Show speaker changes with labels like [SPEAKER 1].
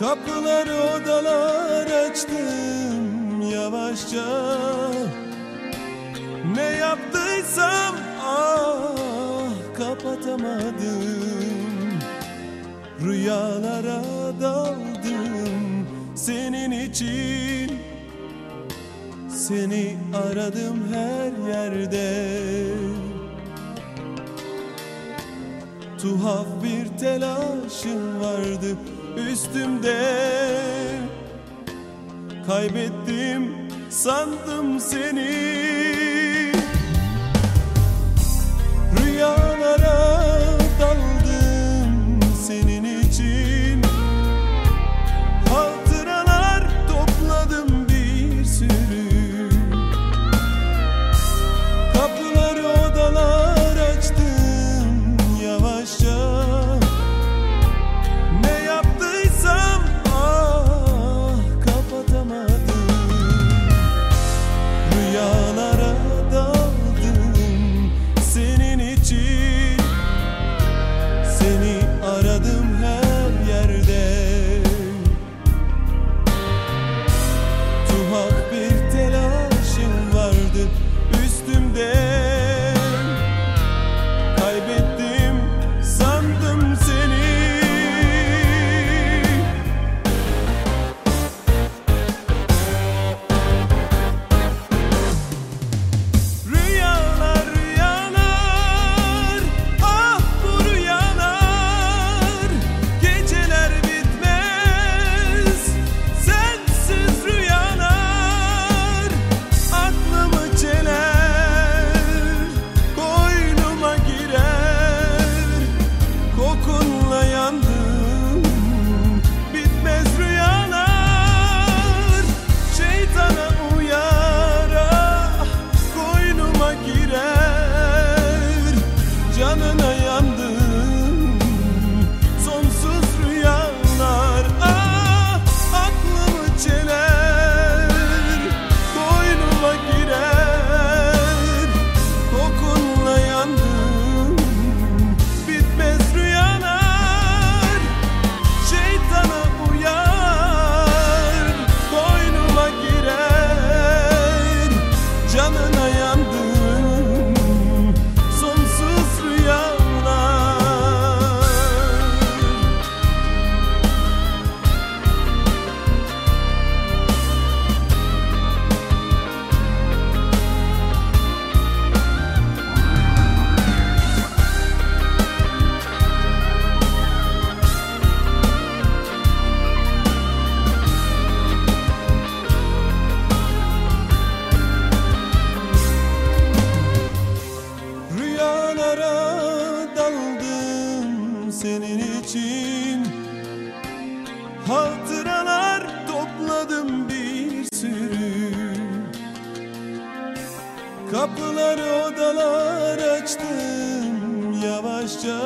[SPEAKER 1] Kapıları odalar açtım yavaşça. Ne yaptıysam ah kapatamadım. Rüyalara daldım senin için. Seni aradım her yerde. Tuhaf bir telaşım vardı üstümde. Kaybettim sandım seni. yandım Kapıları odalar açtım yavaşça.